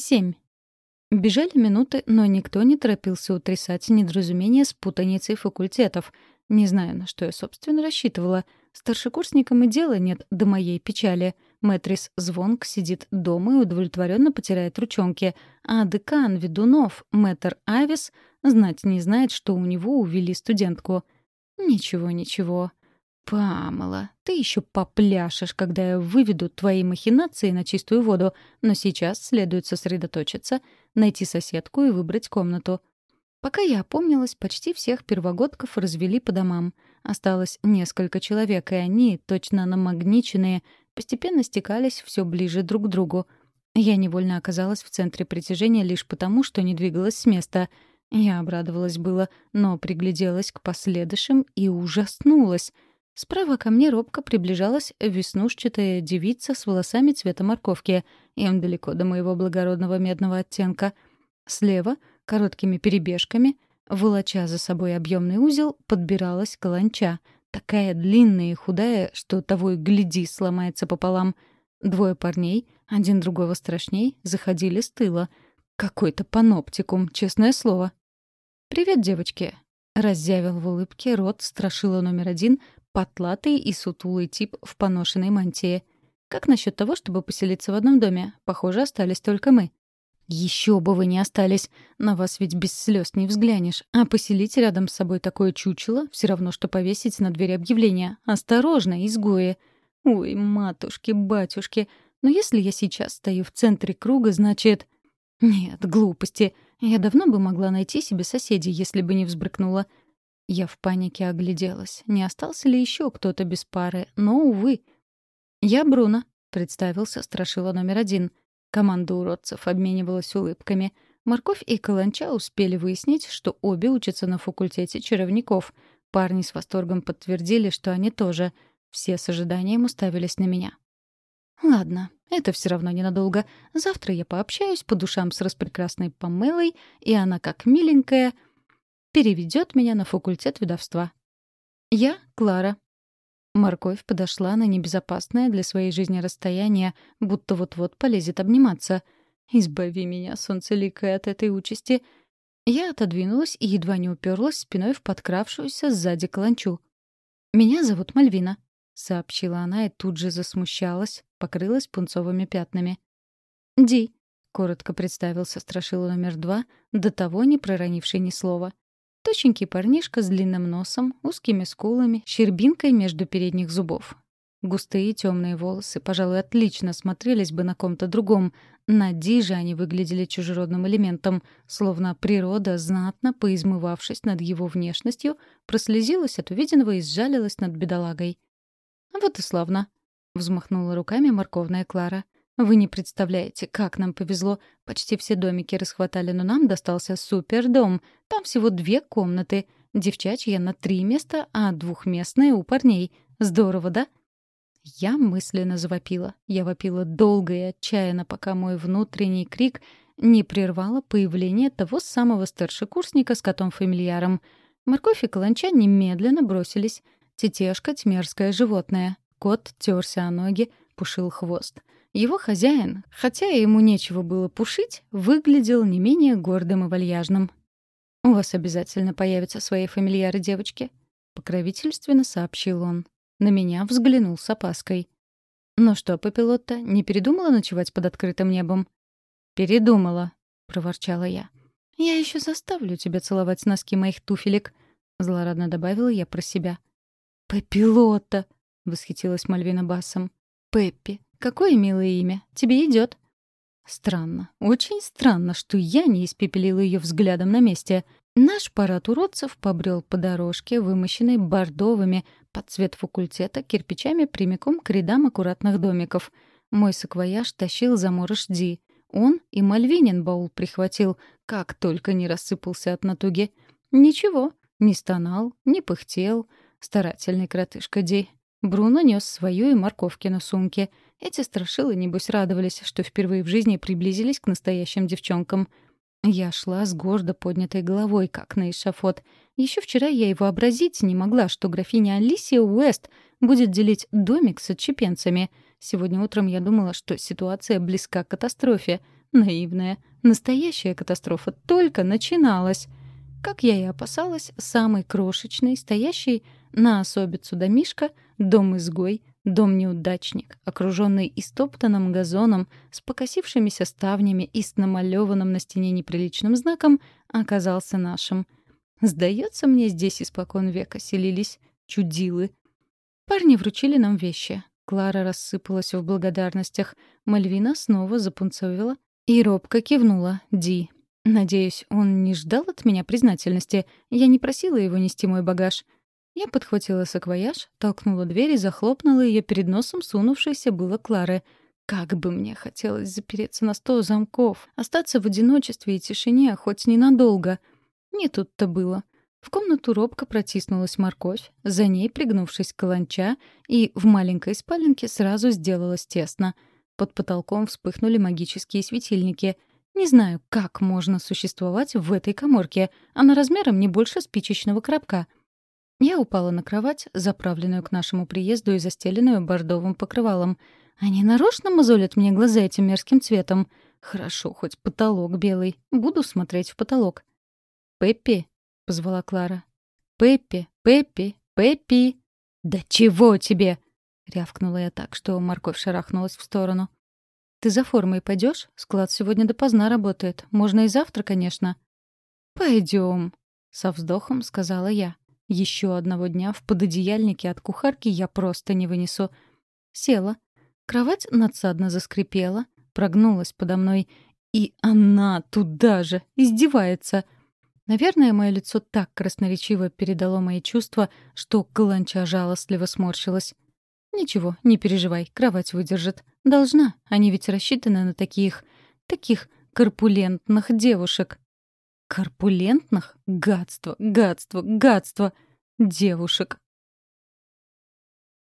Семь. Бежали минуты, но никто не торопился утрясать недоразумение с путаницей факультетов. Не знаю, на что я, собственно, рассчитывала. Старшекурсникам и дела нет до моей печали. Мэтрис Звонк сидит дома и удовлетворенно потирает ручонки, а декан Ведунов, мэтр Авис, знать не знает, что у него увели студентку. Ничего, ничего. «Памела, ты еще попляшешь, когда я выведу твои махинации на чистую воду, но сейчас следует сосредоточиться, найти соседку и выбрать комнату». Пока я опомнилась, почти всех первогодков развели по домам. Осталось несколько человек, и они, точно намагниченные, постепенно стекались все ближе друг к другу. Я невольно оказалась в центре притяжения лишь потому, что не двигалась с места. Я обрадовалась было, но пригляделась к последующим и ужаснулась — Справа ко мне робко приближалась веснушчатая девица с волосами цвета морковки. Им далеко до моего благородного медного оттенка. Слева, короткими перебежками, волоча за собой объемный узел, подбиралась каланча. Такая длинная и худая, что того и гляди, сломается пополам. Двое парней, один другого страшней, заходили с тыла. Какой-то паноптикум, честное слово. «Привет, девочки!» Раззявил в улыбке рот страшила номер один, Потлатый и сутулый тип в поношенной мантии. Как насчет того, чтобы поселиться в одном доме? Похоже, остались только мы. Еще бы вы не остались. На вас ведь без слез не взглянешь. А поселить рядом с собой такое чучело — все равно, что повесить на дверь объявление. «Осторожно, изгои!» Ой, матушки-батюшки. Но если я сейчас стою в центре круга, значит... Нет, глупости. Я давно бы могла найти себе соседей, если бы не взбрыкнула. Я в панике огляделась. Не остался ли еще кто-то без пары? Но, увы. «Я Бруно», — представился страшила номер один. Команда уродцев обменивалась улыбками. Морковь и Каланча успели выяснить, что обе учатся на факультете чаровников. Парни с восторгом подтвердили, что они тоже. Все с ожиданием уставились на меня. «Ладно, это все равно ненадолго. Завтра я пообщаюсь по душам с распрекрасной Памелой, и она, как миленькая, переведет меня на факультет ведовства. Я Клара. Морковь подошла на небезопасное для своей жизни расстояние, будто вот-вот полезет обниматься. «Избави меня, солнцеликая, от этой участи!» Я отодвинулась и едва не уперлась спиной в подкравшуюся сзади каланчу. «Меня зовут Мальвина», — сообщила она и тут же засмущалась, покрылась пунцовыми пятнами. «Ди», — коротко представился страшила номер два, до того не проронивший ни слова. Точенький парнишка с длинным носом, узкими скулами, щербинкой между передних зубов. Густые темные волосы, пожалуй, отлично смотрелись бы на ком-то другом. На Ди же они выглядели чужеродным элементом, словно природа, знатно поизмывавшись над его внешностью, прослезилась от увиденного и сжалилась над бедолагой. «Вот и славно», — взмахнула руками морковная Клара. Вы не представляете, как нам повезло. Почти все домики расхватали, но нам достался супердом. Там всего две комнаты. Девчачья на три места, а двухместная у парней. Здорово, да? Я мысленно завопила. Я вопила долго и отчаянно, пока мой внутренний крик не прервало появление того самого старшекурсника с котом-фамильяром. Морковь и каланча немедленно бросились. Тетешка — тьмерское животное. Кот терся о ноги, пушил хвост. Его хозяин, хотя ему нечего было пушить, выглядел не менее гордым и вальяжным. «У вас обязательно появятся свои фамильяры девочки», — покровительственно сообщил он. На меня взглянул с опаской. «Ну что, Папилотта, не передумала ночевать под открытым небом?» «Передумала», — проворчала я. «Я еще заставлю тебя целовать носки моих туфелек», — злорадно добавила я про себя. «Папилотта!» — восхитилась Мальвина басом. «Пеппи, Какое милое имя. Тебе идет. Странно, очень странно, что я не испепелила ее взглядом на месте. Наш парад уродцев побрел по дорожке, вымощенной бордовыми под цвет факультета кирпичами прямиком к рядам аккуратных домиков. Мой саквояж тащил заморож Ди. Он и Мальвинин баул прихватил, как только не рассыпался от натуги. Ничего, не стонал, не пыхтел. Старательный кротышка Ди. Бруно нес свою и морковки на сумке — эти страшилы, небось, радовались, что впервые в жизни приблизились к настоящим девчонкам. Я шла с гордо поднятой головой, как на эшафот. Еще вчера я и вообразить не могла, что графиня Алисия Уэст будет делить домик с отчепенцами. Сегодня утром я думала, что ситуация близка к катастрофе. Наивная. Настоящая катастрофа только начиналась. Как я и опасалась, самый крошечный, стоящий на особицу домишка, дом-изгой, дом-неудачник, окруженный истоптанным газоном, с покосившимися ставнями и с намалеванным на стене неприличным знаком, оказался нашим. Сдается мне, здесь испокон века селились чудилы. Парни вручили нам вещи. Клара рассыпалась в благодарностях. Мальвина снова запунцовила и робко кивнула Ди. Надеюсь, он не ждал от меня признательности. Я не просила его нести мой багаж. Я подхватила саквояж, толкнула дверь и захлопнула ее перед носом сунувшейся было Клары. Как бы мне хотелось запереться на сто замков, остаться в одиночестве и тишине хоть ненадолго. Не тут-то было. В комнату робко протиснулась морковь, за ней, пригнувшись каланча, и в маленькой спаленке сразу сделалось тесно. Под потолком вспыхнули магические светильники. Не знаю, как можно существовать в этой коморке. Она размером не больше спичечного коробка. Я упала на кровать, заправленную к нашему приезду и застеленную бордовым покрывалом. Они нарочно мозолят мне глаза этим мерзким цветом. Хорошо, хоть потолок белый. Буду смотреть в потолок. «Пеппи», — позвала Клара. «Пеппи! Пеппи! Пеппи!» «Да чего тебе?» — рявкнула я так, что морковь шарахнулась в сторону. «Ты за формой пойдешь? Склад сегодня допоздна работает. Можно и завтра, конечно». «Пойдем», — со вздохом сказала я. Еще одного дня в пододеяльнике от кухарки я просто не вынесу. Села. Кровать надсадно заскрипела, прогнулась подо мной. И она туда же издевается — Наверное, мое лицо так красноречиво передало мои чувства, что каланча жалостливо сморщилась. «Ничего, не переживай, кровать выдержит. Должна, они ведь рассчитаны на таких... таких корпулентных девушек». «Корпулентных? Гадство, гадство, гадство! Девушек!»